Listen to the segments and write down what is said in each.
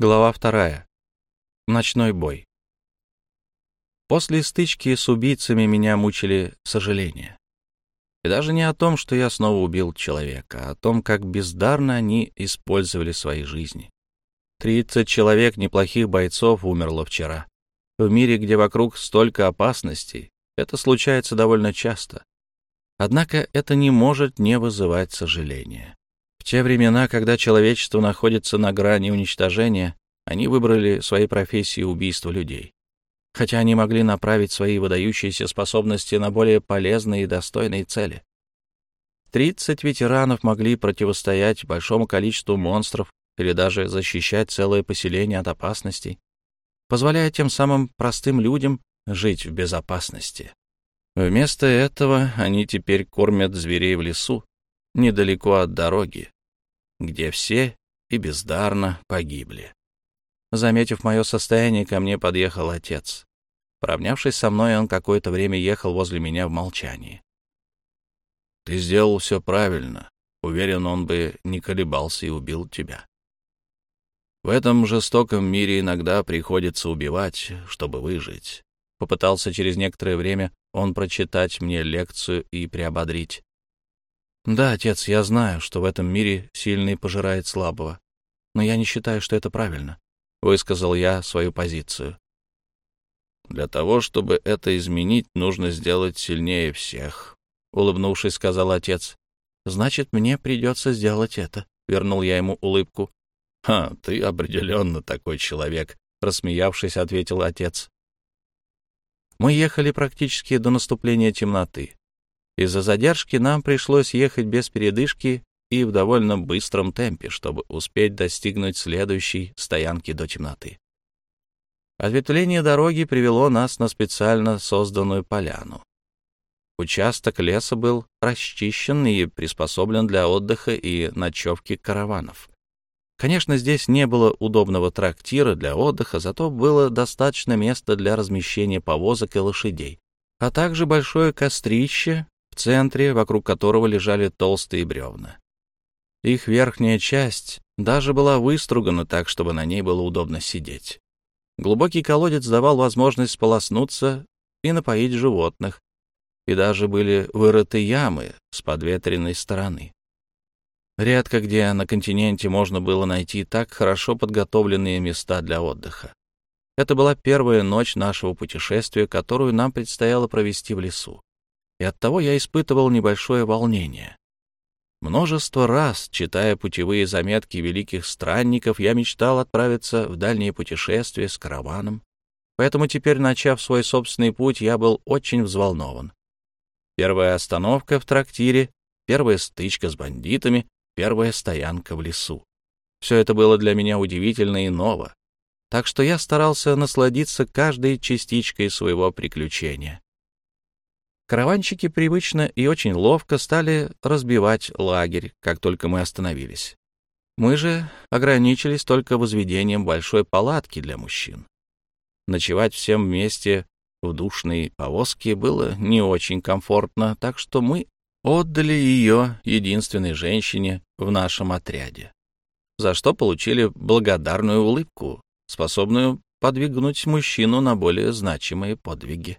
Глава вторая. Ночной бой. После стычки с убийцами меня мучили сожаления. И даже не о том, что я снова убил человека, а о том, как бездарно они использовали свои жизни. Тридцать человек неплохих бойцов умерло вчера. В мире, где вокруг столько опасностей, это случается довольно часто. Однако это не может не вызывать сожаления те времена, когда человечество находится на грани уничтожения, они выбрали своей профессии убийство людей. Хотя они могли направить свои выдающиеся способности на более полезные и достойные цели. Тридцать ветеранов могли противостоять большому количеству монстров или даже защищать целое поселение от опасностей, позволяя тем самым простым людям жить в безопасности. Вместо этого они теперь кормят зверей в лесу, недалеко от дороги, где все и бездарно погибли. Заметив мое состояние, ко мне подъехал отец. Поравнявшись со мной, он какое-то время ехал возле меня в молчании. «Ты сделал все правильно. Уверен, он бы не колебался и убил тебя. В этом жестоком мире иногда приходится убивать, чтобы выжить». Попытался через некоторое время он прочитать мне лекцию и приободрить. Да, отец, я знаю, что в этом мире сильный пожирает слабого. Но я не считаю, что это правильно. Высказал я свою позицию. Для того, чтобы это изменить, нужно сделать сильнее всех. Улыбнувшись, сказал отец. Значит, мне придется сделать это. Вернул я ему улыбку. «Ха, ты определенно такой человек», — рассмеявшись, ответил отец. Мы ехали практически до наступления темноты. Из-за задержки нам пришлось ехать без передышки и в довольно быстром темпе, чтобы успеть достигнуть следующей стоянки до темноты. Ответвление дороги привело нас на специально созданную поляну. Участок леса был расчищен и приспособлен для отдыха и ночевки караванов. Конечно, здесь не было удобного трактира для отдыха, зато было достаточно места для размещения повозок и лошадей, а также большое кострище, центре, вокруг которого лежали толстые бревна. Их верхняя часть даже была выстругана так, чтобы на ней было удобно сидеть. Глубокий колодец давал возможность сполоснуться и напоить животных, и даже были вырыты ямы с подветренной стороны. Редко где на континенте можно было найти так хорошо подготовленные места для отдыха. Это была первая ночь нашего путешествия, которую нам предстояло провести в лесу и оттого я испытывал небольшое волнение. Множество раз, читая путевые заметки великих странников, я мечтал отправиться в дальние путешествия с караваном, поэтому теперь, начав свой собственный путь, я был очень взволнован. Первая остановка в трактире, первая стычка с бандитами, первая стоянка в лесу. Все это было для меня удивительно и ново, так что я старался насладиться каждой частичкой своего приключения. Караванщики привычно и очень ловко стали разбивать лагерь, как только мы остановились. Мы же ограничились только возведением большой палатки для мужчин. Ночевать всем вместе в душной повозке было не очень комфортно, так что мы отдали ее единственной женщине в нашем отряде, за что получили благодарную улыбку, способную подвигнуть мужчину на более значимые подвиги.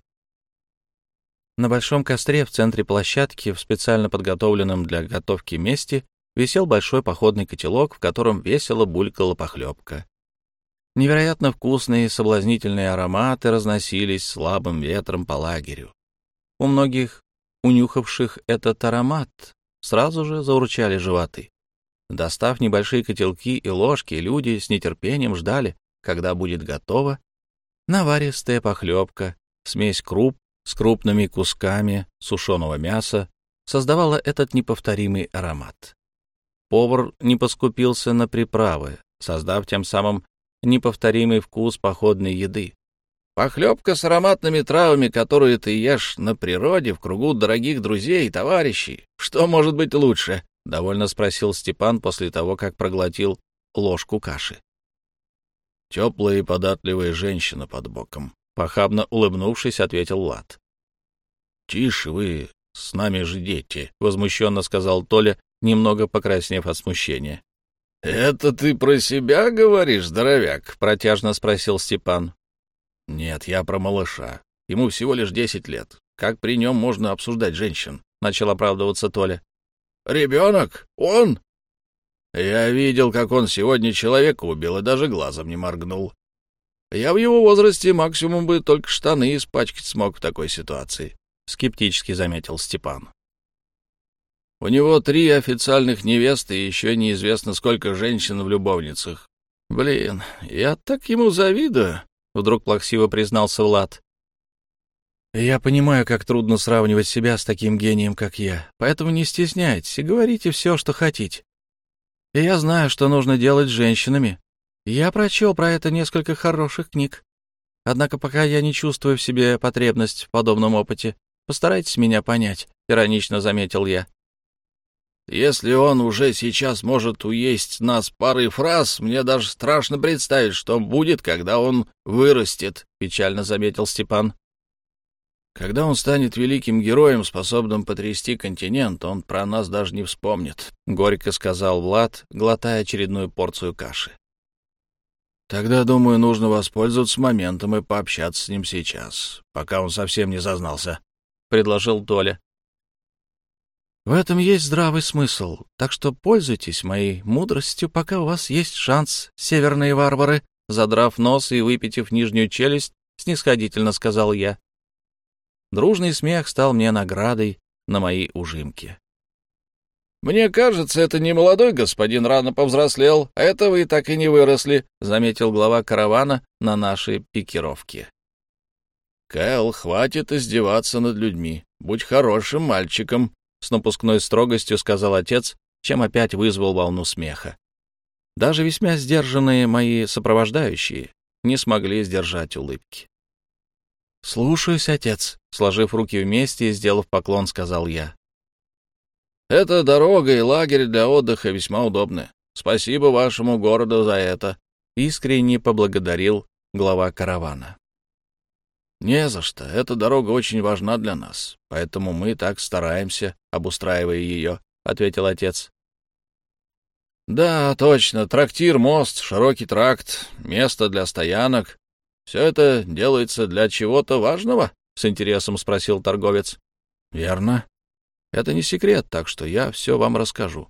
На большом костре в центре площадки, в специально подготовленном для готовки месте, висел большой походный котелок, в котором весело булькала похлебка. Невероятно вкусные и соблазнительные ароматы разносились слабым ветром по лагерю. У многих, унюхавших этот аромат, сразу же заурчали животы. Достав небольшие котелки и ложки, люди с нетерпением ждали, когда будет готова наваристая похлебка, смесь круп, с крупными кусками сушеного мяса создавала этот неповторимый аромат. Повар не поскупился на приправы, создав тем самым неповторимый вкус походной еды. Похлебка с ароматными травами, которые ты ешь на природе в кругу дорогих друзей и товарищей. Что может быть лучше? — довольно спросил Степан после того, как проглотил ложку каши. Теплая и податливая женщина под боком. Похабно улыбнувшись, ответил Лад. «Тише вы, с нами же дети», — возмущенно сказал Толя, немного покраснев от смущения. «Это ты про себя говоришь, здоровяк?» — протяжно спросил Степан. «Нет, я про малыша. Ему всего лишь десять лет. Как при нем можно обсуждать женщин?» — начал оправдываться Толя. «Ребенок? Он?» «Я видел, как он сегодня человека убил и даже глазом не моргнул. Я в его возрасте максимум бы только штаны испачкать смог в такой ситуации», — скептически заметил Степан. У него три официальных невесты и еще неизвестно сколько женщин в любовницах. Блин, я так ему завидую, — вдруг плаксиво признался Влад. Я понимаю, как трудно сравнивать себя с таким гением, как я, поэтому не стесняйтесь и говорите все, что хотите. Я знаю, что нужно делать с женщинами. Я прочел про это несколько хороших книг. Однако пока я не чувствую в себе потребность в подобном опыте, постарайтесь меня понять, — иронично заметил я. Если он уже сейчас может уесть нас парой фраз, мне даже страшно представить, что будет, когда он вырастет, — печально заметил Степан. Когда он станет великим героем, способным потрясти континент, он про нас даже не вспомнит, — горько сказал Влад, глотая очередную порцию каши. Тогда, думаю, нужно воспользоваться моментом и пообщаться с ним сейчас, пока он совсем не зазнался, — предложил Толя. В этом есть здравый смысл, так что пользуйтесь моей мудростью, пока у вас есть шанс, северные варвары, задрав нос и выпитив нижнюю челюсть, снисходительно сказал я. Дружный смех стал мне наградой на мои ужимки. «Мне кажется, это не молодой господин рано повзрослел, а это вы так и не выросли», — заметил глава каравана на нашей пикировке. «Кэл, хватит издеваться над людьми. Будь хорошим мальчиком», — с напускной строгостью сказал отец, чем опять вызвал волну смеха. Даже весьма сдержанные мои сопровождающие не смогли сдержать улыбки. «Слушаюсь, отец», — сложив руки вместе и сделав поклон, сказал я. «Эта дорога и лагерь для отдыха весьма удобны. Спасибо вашему городу за это», — искренне поблагодарил глава каравана. «Не за что. Эта дорога очень важна для нас, поэтому мы так стараемся, обустраивая ее», — ответил отец. «Да, точно. Трактир, мост, широкий тракт, место для стоянок. Все это делается для чего-то важного?» — с интересом спросил торговец. «Верно. Это не секрет, так что я все вам расскажу.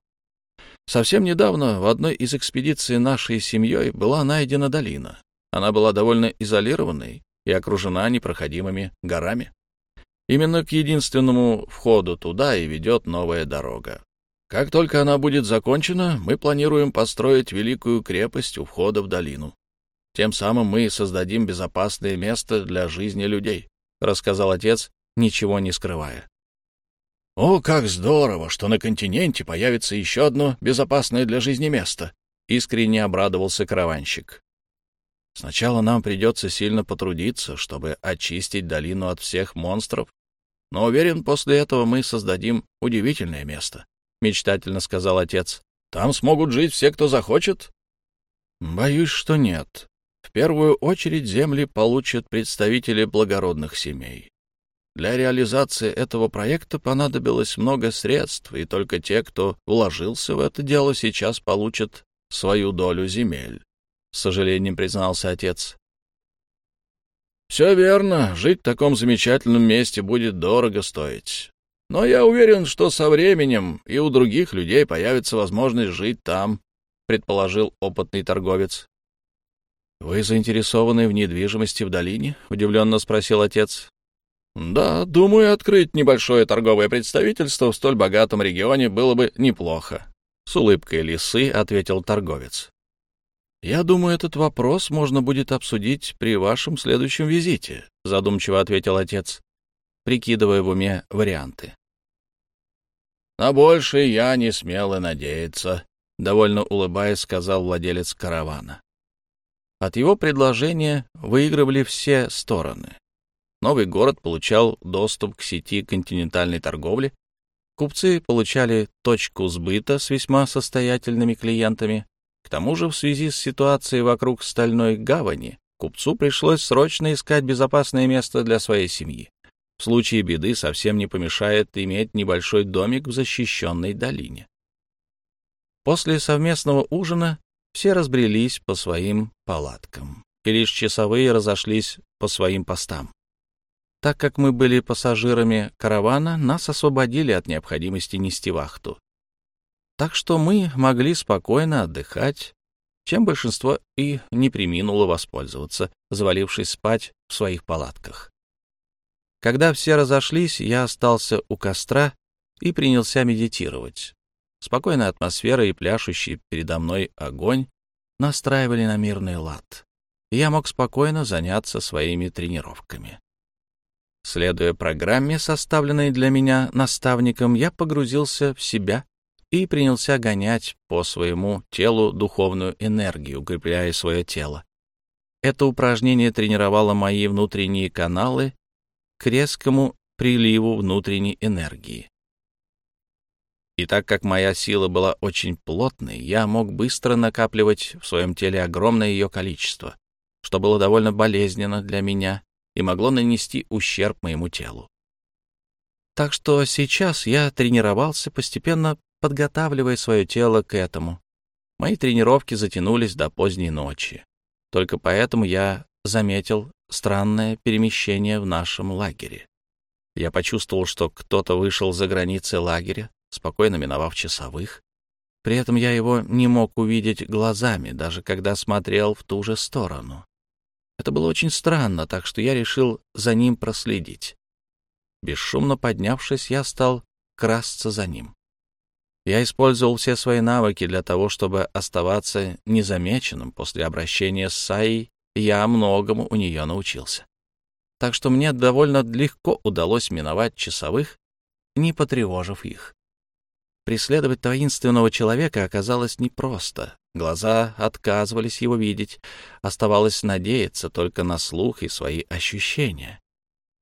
Совсем недавно в одной из экспедиций нашей семьей была найдена долина. Она была довольно изолированной, и окружена непроходимыми горами. Именно к единственному входу туда и ведет новая дорога. Как только она будет закончена, мы планируем построить великую крепость у входа в долину. Тем самым мы создадим безопасное место для жизни людей, — рассказал отец, ничего не скрывая. «О, как здорово, что на континенте появится еще одно безопасное для жизни место!» — искренне обрадовался караванщик. Сначала нам придется сильно потрудиться, чтобы очистить долину от всех монстров, но уверен, после этого мы создадим удивительное место, — мечтательно сказал отец. Там смогут жить все, кто захочет? Боюсь, что нет. В первую очередь земли получат представители благородных семей. Для реализации этого проекта понадобилось много средств, и только те, кто вложился в это дело, сейчас получат свою долю земель. — с сожалением признался отец. «Все верно. Жить в таком замечательном месте будет дорого стоить. Но я уверен, что со временем и у других людей появится возможность жить там», — предположил опытный торговец. «Вы заинтересованы в недвижимости в долине?» — удивленно спросил отец. «Да, думаю, открыть небольшое торговое представительство в столь богатом регионе было бы неплохо», — с улыбкой лисы ответил торговец. «Я думаю, этот вопрос можно будет обсудить при вашем следующем визите», — задумчиво ответил отец, прикидывая в уме варианты. «На большее я не смел и надеяться», — довольно улыбаясь, сказал владелец каравана. От его предложения выигрывали все стороны. Новый город получал доступ к сети континентальной торговли, купцы получали точку сбыта с весьма состоятельными клиентами, к тому же в связи с ситуацией вокруг Стальной гавани купцу пришлось срочно искать безопасное место для своей семьи. В случае беды совсем не помешает иметь небольшой домик в защищенной долине. После совместного ужина все разбрелись по своим палаткам, и лишь часовые разошлись по своим постам. Так как мы были пассажирами каравана, нас освободили от необходимости нести вахту. Так что мы могли спокойно отдыхать, чем большинство и не приминуло воспользоваться, завалившись спать в своих палатках. Когда все разошлись, я остался у костра и принялся медитировать. Спокойная атмосфера и пляшущий передо мной огонь настраивали на мирный лад, и я мог спокойно заняться своими тренировками. Следуя программе, составленной для меня наставником, я погрузился в себя и принялся гонять по своему телу духовную энергию, укрепляя свое тело. Это упражнение тренировало мои внутренние каналы к резкому приливу внутренней энергии. И так как моя сила была очень плотной, я мог быстро накапливать в своем теле огромное ее количество, что было довольно болезненно для меня и могло нанести ущерб моему телу. Так что сейчас я тренировался, постепенно подготавливая свое тело к этому. Мои тренировки затянулись до поздней ночи. Только поэтому я заметил странное перемещение в нашем лагере. Я почувствовал, что кто-то вышел за границы лагеря, спокойно миновав часовых. При этом я его не мог увидеть глазами, даже когда смотрел в ту же сторону. Это было очень странно, так что я решил за ним проследить. Бесшумно поднявшись, я стал красться за ним. Я использовал все свои навыки для того, чтобы оставаться незамеченным после обращения с Саей, я многому у нее научился. Так что мне довольно легко удалось миновать часовых, не потревожив их. Преследовать таинственного человека оказалось непросто. Глаза отказывались его видеть. Оставалось надеяться только на слух и свои ощущения.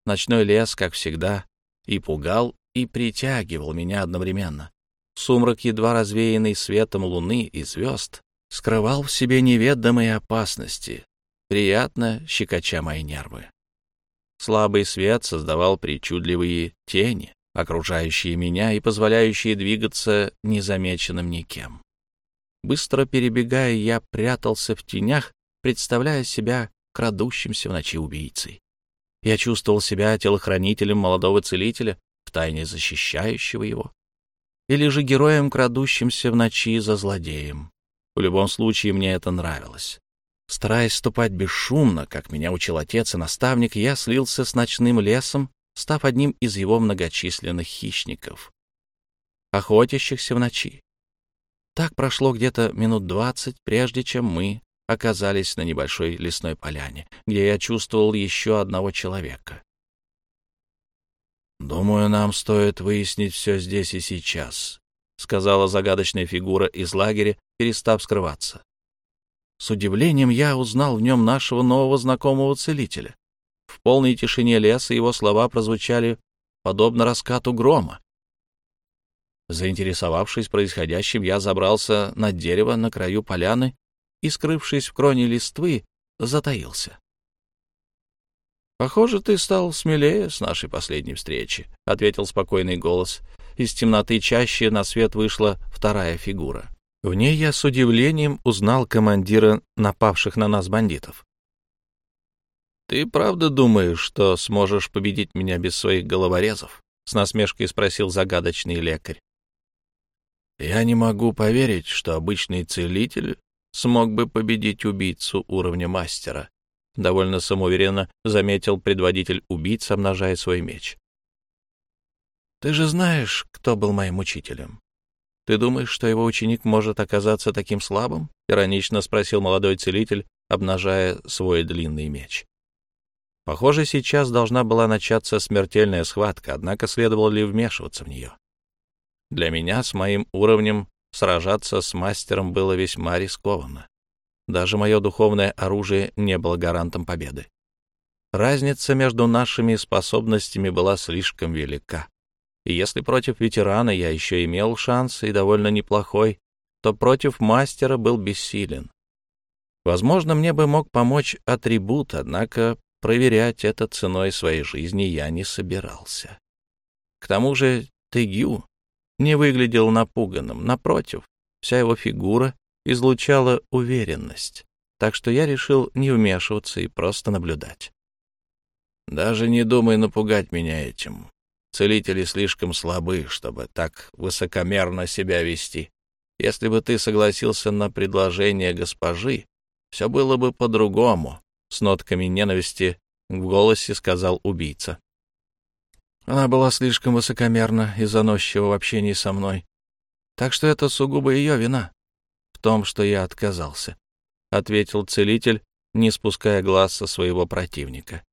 Ночной лес, как всегда, и пугал, и притягивал меня одновременно. Сумрак, едва развеянный светом луны и звезд, скрывал в себе неведомые опасности, приятно щекоча мои нервы. Слабый свет создавал причудливые тени, окружающие меня и позволяющие двигаться незамеченным никем. Быстро перебегая, я прятался в тенях, представляя себя крадущимся в ночи убийцей. Я чувствовал себя телохранителем молодого целителя, втайне защищающего его, или же героем, крадущимся в ночи за злодеем. В любом случае, мне это нравилось. Стараясь ступать бесшумно, как меня учил отец и наставник, я слился с ночным лесом, став одним из его многочисленных хищников, охотящихся в ночи. Так прошло где-то минут двадцать, прежде чем мы оказались на небольшой лесной поляне, где я чувствовал еще одного человека. «Думаю, нам стоит выяснить все здесь и сейчас», — сказала загадочная фигура из лагеря, перестав скрываться. С удивлением я узнал в нем нашего нового знакомого целителя. В полной тишине леса его слова прозвучали подобно раскату грома. Заинтересовавшись происходящим, я забрался на дерево на краю поляны и, скрывшись в кроне листвы, затаился. «Похоже, ты стал смелее с нашей последней встречи», — ответил спокойный голос. Из темноты чаще на свет вышла вторая фигура. В ней я с удивлением узнал командира напавших на нас бандитов. «Ты правда думаешь, что сможешь победить меня без своих головорезов?» — с насмешкой спросил загадочный лекарь. «Я не могу поверить, что обычный целитель смог бы победить убийцу уровня мастера», — довольно самоуверенно заметил предводитель убийц, обнажая свой меч. «Ты же знаешь, кто был моим учителем. Ты думаешь, что его ученик может оказаться таким слабым?» — иронично спросил молодой целитель, обнажая свой длинный меч. Похоже, сейчас должна была начаться смертельная схватка, однако следовало ли вмешиваться в нее? Для меня с моим уровнем сражаться с мастером было весьма рискованно. Даже мое духовное оружие не было гарантом победы. Разница между нашими способностями была слишком велика. И если против ветерана я еще имел шанс, и довольно неплохой, то против мастера был бессилен. Возможно, мне бы мог помочь атрибут, однако Проверять это ценой своей жизни я не собирался. К тому же Тегю не выглядел напуганным. Напротив, Вся его фигура излучала уверенность, так что я решил не вмешиваться и просто наблюдать. «Даже не думай напугать меня этим. Целители слишком слабы, чтобы так высокомерно себя вести. Если бы ты согласился на предложение госпожи, все было бы по-другому», — с нотками ненависти в голосе сказал убийца. Она была слишком высокомерна и заносчива в общении со мной. Так что это сугубо ее вина в том, что я отказался, — ответил целитель, не спуская глаз со своего противника.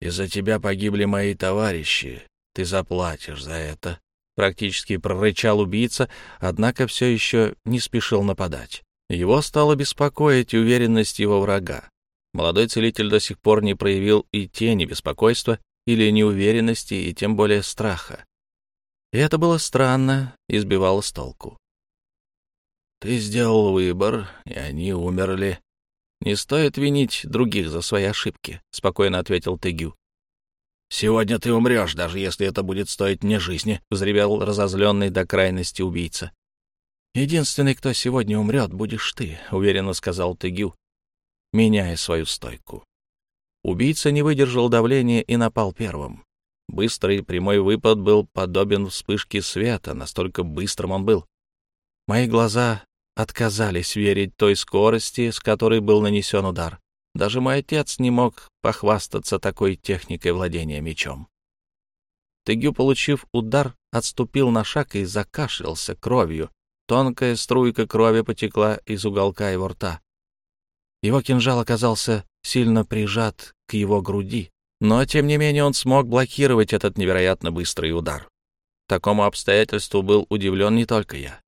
«Из-за тебя погибли мои товарищи. Ты заплатишь за это», — практически прорычал убийца, однако все еще не спешил нападать. Его стало беспокоить уверенность его врага. Молодой целитель до сих пор не проявил и тени беспокойства или неуверенности, и тем более страха. И это было странно и сбивало с толку. «Ты сделал выбор, и они умерли. Не стоит винить других за свои ошибки», — спокойно ответил Тегю. «Сегодня ты умрешь, даже если это будет стоить мне жизни», — взревел разозленный до крайности убийца. «Единственный, кто сегодня умрет, будешь ты», — уверенно сказал Тегю, меняя свою стойку. Убийца не выдержал давления и напал первым. Быстрый прямой выпад был подобен вспышке света, настолько быстрым он был. Мои глаза отказались верить той скорости, с которой был нанесен удар. Даже мой отец не мог похвастаться такой техникой владения мечом. Тыгю, получив удар, отступил на шаг и закашлялся кровью. Тонкая струйка крови потекла из уголка его рта. Его кинжал оказался сильно прижат к его груди, но, тем не менее, он смог блокировать этот невероятно быстрый удар. Такому обстоятельству был удивлен не только я.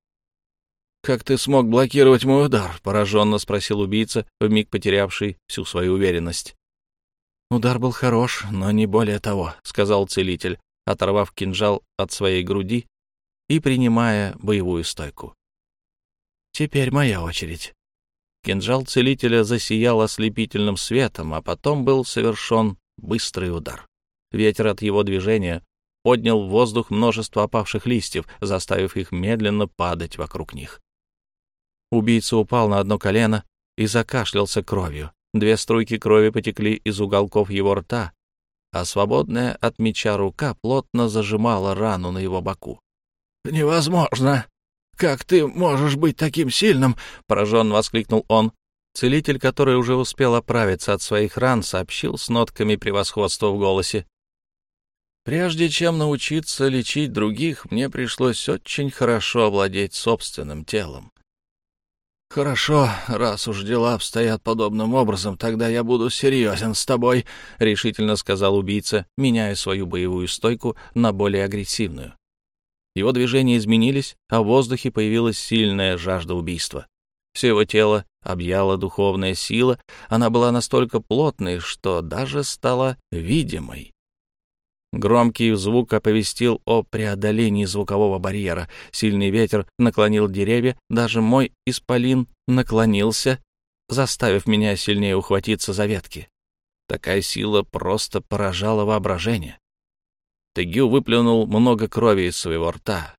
«Как ты смог блокировать мой удар?» — пораженно спросил убийца, вмиг потерявший всю свою уверенность. «Удар был хорош, но не более того», — сказал целитель, оторвав кинжал от своей груди и принимая боевую стойку. «Теперь моя очередь». Кинжал целителя засиял ослепительным светом, а потом был совершен быстрый удар. Ветер от его движения поднял в воздух множество опавших листьев, заставив их медленно падать вокруг них. Убийца упал на одно колено и закашлялся кровью. Две струйки крови потекли из уголков его рта, а свободная от меча рука плотно зажимала рану на его боку. «Невозможно! Как ты можешь быть таким сильным?» — пораженно воскликнул он. Целитель, который уже успел оправиться от своих ран, сообщил с нотками превосходства в голосе. «Прежде чем научиться лечить других, мне пришлось очень хорошо овладеть собственным телом. «Хорошо, раз уж дела обстоят подобным образом, тогда я буду серьезен с тобой», — решительно сказал убийца, меняя свою боевую стойку на более агрессивную. Его движения изменились, а в воздухе появилась сильная жажда убийства. Все его тело объяла духовная сила, она была настолько плотной, что даже стала видимой. Громкий звук оповестил о преодолении звукового барьера. Сильный ветер наклонил деревья, даже мой исполин наклонился, заставив меня сильнее ухватиться за ветки. Такая сила просто поражала воображение. Тегю выплюнул много крови из своего рта.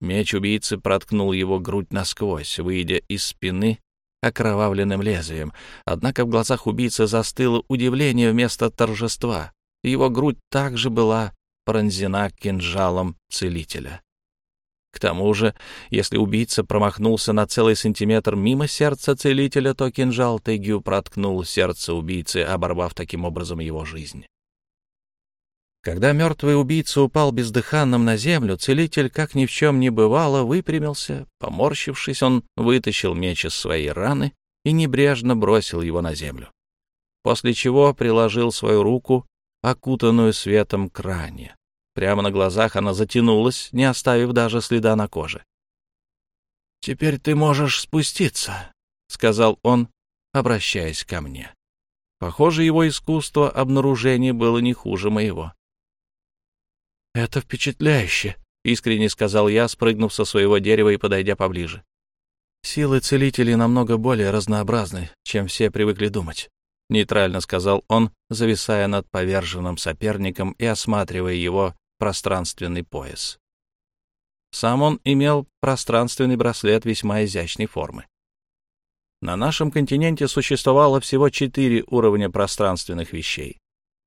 Меч убийцы проткнул его грудь насквозь, выйдя из спины окровавленным лезвием. Однако в глазах убийцы застыло удивление вместо торжества. Его грудь также была пронзена кинжалом целителя. К тому же, если убийца промахнулся на целый сантиметр мимо сердца целителя, то кинжал Тегю проткнул сердце убийцы, оборвав таким образом его жизнь. Когда мертвый убийца упал бездыханным на землю, целитель, как ни в чем не бывало, выпрямился. Поморщившись, он вытащил меч из своей раны и небрежно бросил его на землю. После чего приложил свою руку окутанную светом кране. Прямо на глазах она затянулась, не оставив даже следа на коже. «Теперь ты можешь спуститься», — сказал он, обращаясь ко мне. Похоже, его искусство обнаружения было не хуже моего. «Это впечатляюще», — искренне сказал я, спрыгнув со своего дерева и подойдя поближе. «Силы целителей намного более разнообразны, чем все привыкли думать. — нейтрально сказал он, зависая над поверженным соперником и осматривая его пространственный пояс. Сам он имел пространственный браслет весьма изящной формы. На нашем континенте существовало всего четыре уровня пространственных вещей.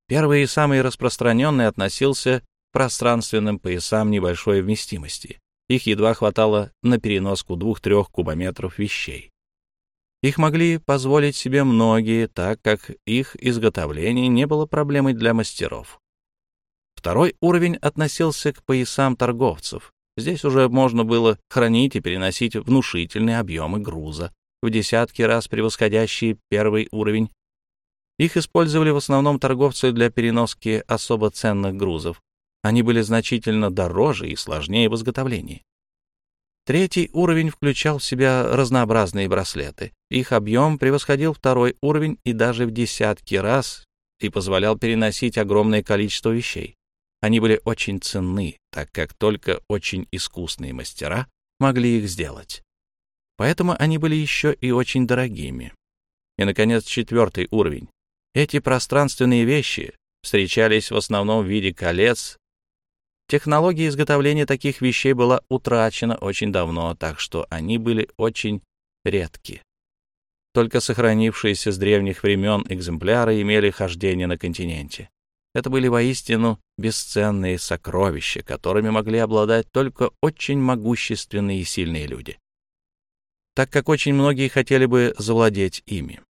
Первый и самый распространенный относился пространственным поясам небольшой вместимости. Их едва хватало на переноску двух-трех кубометров вещей. Их могли позволить себе многие, так как их изготовление не было проблемой для мастеров. Второй уровень относился к поясам торговцев. Здесь уже можно было хранить и переносить внушительные объемы груза, в десятки раз превосходящие первый уровень. Их использовали в основном торговцы для переноски особо ценных грузов. Они были значительно дороже и сложнее в изготовлении. Третий уровень включал в себя разнообразные браслеты. Их объем превосходил второй уровень и даже в десятки раз и позволял переносить огромное количество вещей. Они были очень ценны, так как только очень искусные мастера могли их сделать. Поэтому они были еще и очень дорогими. И, наконец, четвертый уровень. Эти пространственные вещи встречались в основном в виде колец Технология изготовления таких вещей была утрачена очень давно, так что они были очень редки. Только сохранившиеся с древних времен экземпляры имели хождение на континенте. Это были воистину бесценные сокровища, которыми могли обладать только очень могущественные и сильные люди, так как очень многие хотели бы завладеть ими.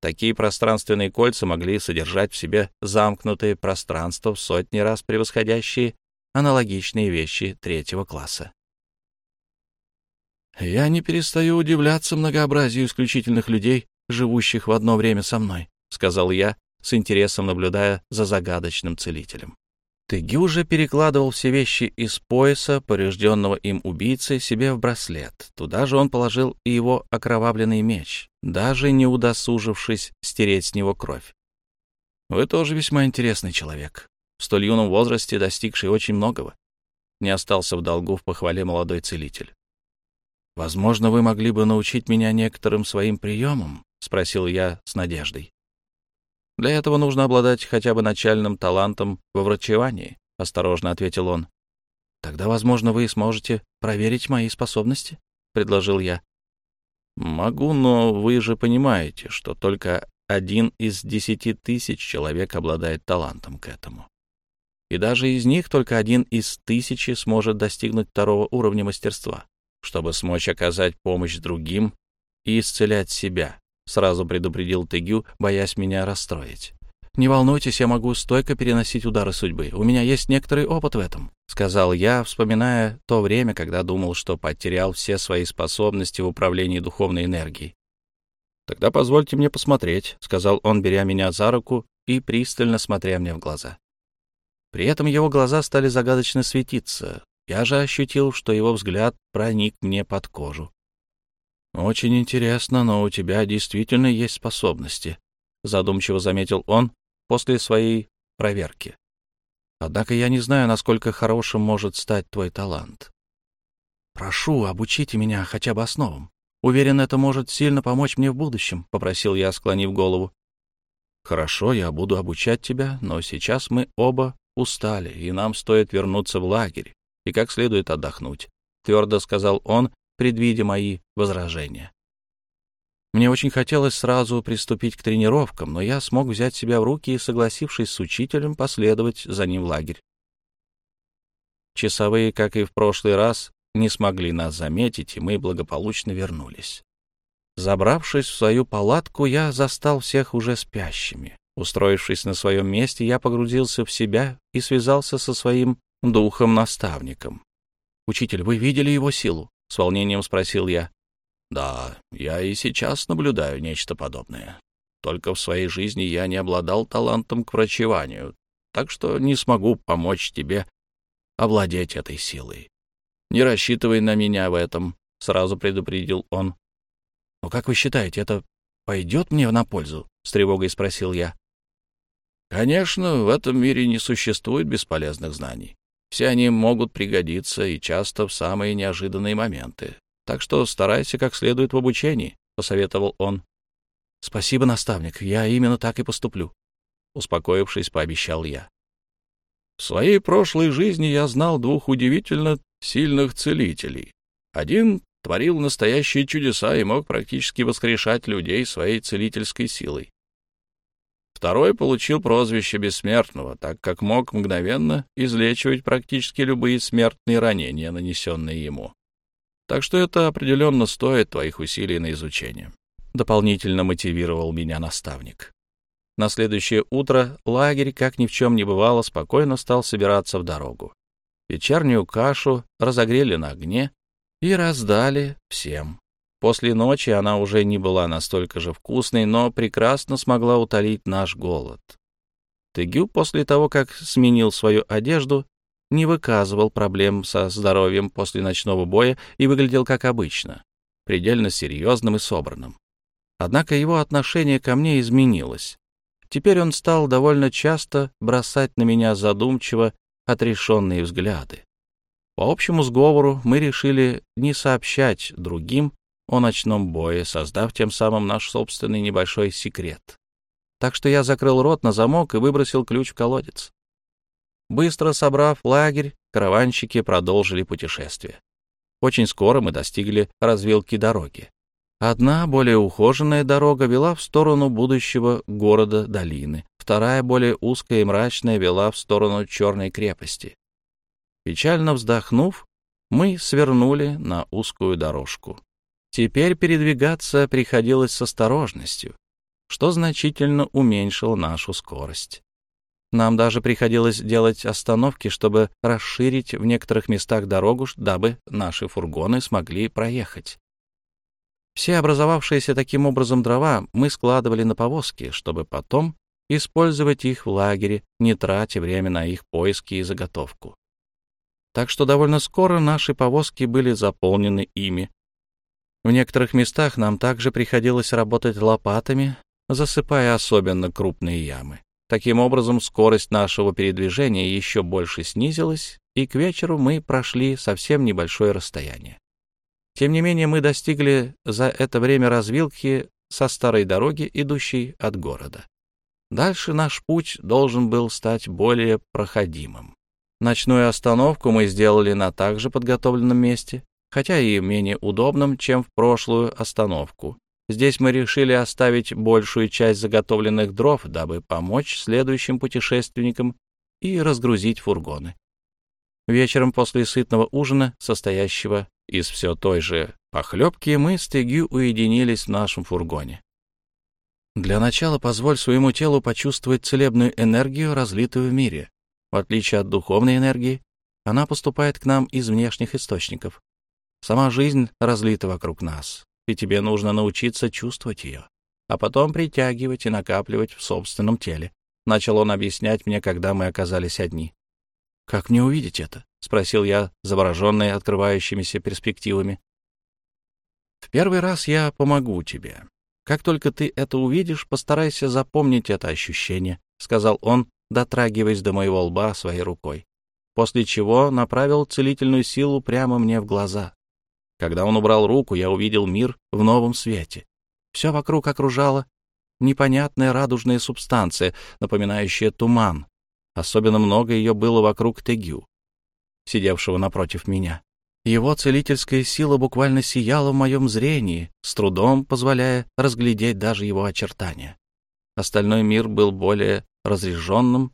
Такие пространственные кольца могли содержать в себе замкнутые пространства в сотни раз превосходящие аналогичные вещи третьего класса. «Я не перестаю удивляться многообразию исключительных людей, живущих в одно время со мной», — сказал я, с интересом наблюдая за загадочным целителем. Тыги уже перекладывал все вещи из пояса, поврежденного им убийцы, себе в браслет. Туда же он положил и его окровавленный меч, даже не удосужившись стереть с него кровь. «Вы тоже весьма интересный человек», в столь юном возрасте достигший очень многого. Не остался в долгу в похвале молодой целитель. «Возможно, вы могли бы научить меня некоторым своим приемам?» — спросил я с надеждой. «Для этого нужно обладать хотя бы начальным талантом во врачевании», — осторожно ответил он. «Тогда, возможно, вы сможете проверить мои способности», — предложил я. «Могу, но вы же понимаете, что только один из десяти тысяч человек обладает талантом к этому и даже из них только один из тысячи сможет достигнуть второго уровня мастерства, чтобы смочь оказать помощь другим и исцелять себя, — сразу предупредил Тегю, боясь меня расстроить. «Не волнуйтесь, я могу стойко переносить удары судьбы. У меня есть некоторый опыт в этом», — сказал я, вспоминая то время, когда думал, что потерял все свои способности в управлении духовной энергией. «Тогда позвольте мне посмотреть», — сказал он, беря меня за руку и пристально смотря мне в глаза. При этом его глаза стали загадочно светиться. Я же ощутил, что его взгляд проник мне под кожу. «Очень интересно, но у тебя действительно есть способности», — задумчиво заметил он после своей проверки. «Однако я не знаю, насколько хорошим может стать твой талант. Прошу, обучите меня хотя бы основам. Уверен, это может сильно помочь мне в будущем», — попросил я, склонив голову. «Хорошо, я буду обучать тебя, но сейчас мы оба устали, и нам стоит вернуться в лагерь и как следует отдохнуть», — твердо сказал он, предвидя мои возражения. Мне очень хотелось сразу приступить к тренировкам, но я смог взять себя в руки и, согласившись с учителем, последовать за ним в лагерь. Часовые, как и в прошлый раз, не смогли нас заметить, и мы благополучно вернулись. Забравшись в свою палатку, я застал всех уже спящими. Устроившись на своем месте, я погрузился в себя и связался со своим духом-наставником. «Учитель, вы видели его силу?» — с волнением спросил я. «Да, я и сейчас наблюдаю нечто подобное. Только в своей жизни я не обладал талантом к врачеванию, так что не смогу помочь тебе овладеть этой силой. Не рассчитывай на меня в этом», — сразу предупредил он. «Но как вы считаете, это пойдет мне на пользу?» — с тревогой спросил я. Конечно, в этом мире не существует бесполезных знаний. Все они могут пригодиться и часто в самые неожиданные моменты. Так что старайся как следует в обучении, — посоветовал он. — Спасибо, наставник, я именно так и поступлю, — успокоившись, пообещал я. В своей прошлой жизни я знал двух удивительно сильных целителей. Один творил настоящие чудеса и мог практически воскрешать людей своей целительской силой. Второй получил прозвище Бессмертного, так как мог мгновенно излечивать практически любые смертные ранения, нанесенные ему. Так что это определенно стоит твоих усилий на изучение. Дополнительно мотивировал меня наставник. На следующее утро лагерь, как ни в чем не бывало, спокойно стал собираться в дорогу. Вечернюю кашу разогрели на огне и раздали всем. После ночи она уже не была настолько же вкусной, но прекрасно смогла утолить наш голод. Тегю после того, как сменил свою одежду, не выказывал проблем со здоровьем после ночного боя и выглядел как обычно, предельно серьезным и собранным. Однако его отношение ко мне изменилось. Теперь он стал довольно часто бросать на меня задумчиво отрешенные взгляды. По общему сговору мы решили не сообщать другим о ночном бое, создав тем самым наш собственный небольшой секрет. Так что я закрыл рот на замок и выбросил ключ в колодец. Быстро собрав лагерь, караванщики продолжили путешествие. Очень скоро мы достигли развилки дороги. Одна, более ухоженная дорога вела в сторону будущего города-долины, вторая, более узкая и мрачная, вела в сторону Черной крепости. Печально вздохнув, мы свернули на узкую дорожку. Теперь передвигаться приходилось с осторожностью, что значительно уменьшило нашу скорость. Нам даже приходилось делать остановки, чтобы расширить в некоторых местах дорогу, дабы наши фургоны смогли проехать. Все образовавшиеся таким образом дрова мы складывали на повозки, чтобы потом использовать их в лагере, не тратя время на их поиски и заготовку. Так что довольно скоро наши повозки были заполнены ими, в некоторых местах нам также приходилось работать лопатами, засыпая особенно крупные ямы. Таким образом, скорость нашего передвижения еще больше снизилась, и к вечеру мы прошли совсем небольшое расстояние. Тем не менее, мы достигли за это время развилки со старой дороги, идущей от города. Дальше наш путь должен был стать более проходимым. Ночную остановку мы сделали на также подготовленном месте, хотя и менее удобным, чем в прошлую остановку. Здесь мы решили оставить большую часть заготовленных дров, дабы помочь следующим путешественникам и разгрузить фургоны. Вечером после сытного ужина, состоящего из все той же похлебки, мы с Тегю уединились в нашем фургоне. Для начала позволь своему телу почувствовать целебную энергию, разлитую в мире. В отличие от духовной энергии, она поступает к нам из внешних источников. Сама жизнь разлита вокруг нас, и тебе нужно научиться чувствовать ее, а потом притягивать и накапливать в собственном теле. Начал он объяснять мне, когда мы оказались одни. «Как мне увидеть это?» — спросил я, завороженный открывающимися перспективами. «В первый раз я помогу тебе. Как только ты это увидишь, постарайся запомнить это ощущение», — сказал он, дотрагиваясь до моего лба своей рукой, после чего направил целительную силу прямо мне в глаза. Когда он убрал руку, я увидел мир в новом свете. Все вокруг окружало непонятная радужная субстанция, напоминающая туман. Особенно много ее было вокруг Тегю, сидевшего напротив меня. Его целительская сила буквально сияла в моем зрении, с трудом позволяя разглядеть даже его очертания. Остальной мир был более разреженным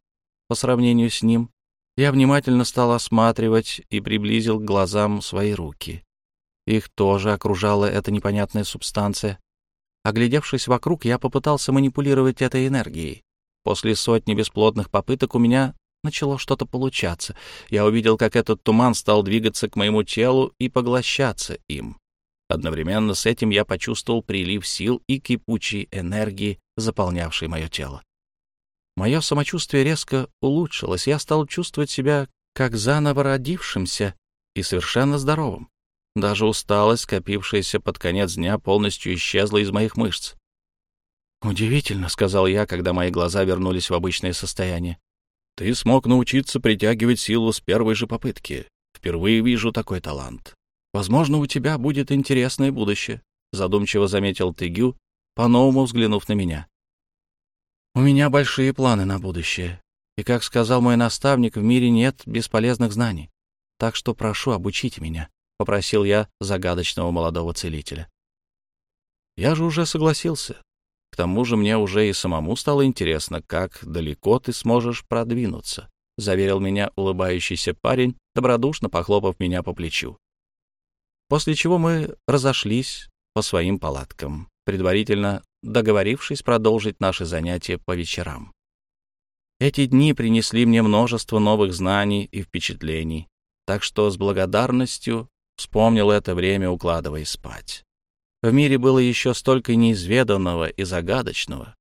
по сравнению с ним. Я внимательно стал осматривать и приблизил к глазам свои руки. Их тоже окружала эта непонятная субстанция. Оглядевшись вокруг, я попытался манипулировать этой энергией. После сотни бесплодных попыток у меня начало что-то получаться. Я увидел, как этот туман стал двигаться к моему телу и поглощаться им. Одновременно с этим я почувствовал прилив сил и кипучей энергии, заполнявшей мое тело. Мое самочувствие резко улучшилось, я стал чувствовать себя как заново родившимся и совершенно здоровым. Даже усталость, скопившаяся под конец дня, полностью исчезла из моих мышц. «Удивительно», — сказал я, когда мои глаза вернулись в обычное состояние. «Ты смог научиться притягивать силу с первой же попытки. Впервые вижу такой талант. Возможно, у тебя будет интересное будущее», — задумчиво заметил Тыгю, по-новому взглянув на меня. «У меня большие планы на будущее, и, как сказал мой наставник, в мире нет бесполезных знаний. так что прошу, обучите меня», — попросил я загадочного молодого целителя. Я же уже согласился. К тому же мне уже и самому стало интересно, как далеко ты сможешь продвинуться, — заверил меня улыбающийся парень, добродушно похлопав меня по плечу. После чего мы разошлись по своим палаткам, предварительно договорившись продолжить наши занятия по вечерам. Эти дни принесли мне множество новых знаний и впечатлений, так что с благодарностью вспомнил это время, укладываясь спать. В мире было еще столько неизведанного и загадочного,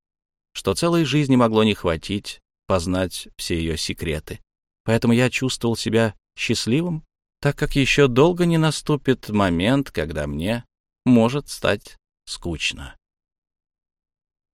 что целой жизни могло не хватить познать все ее секреты. Поэтому я чувствовал себя счастливым, так как еще долго не наступит момент, когда мне может стать скучно.